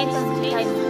エンタータイム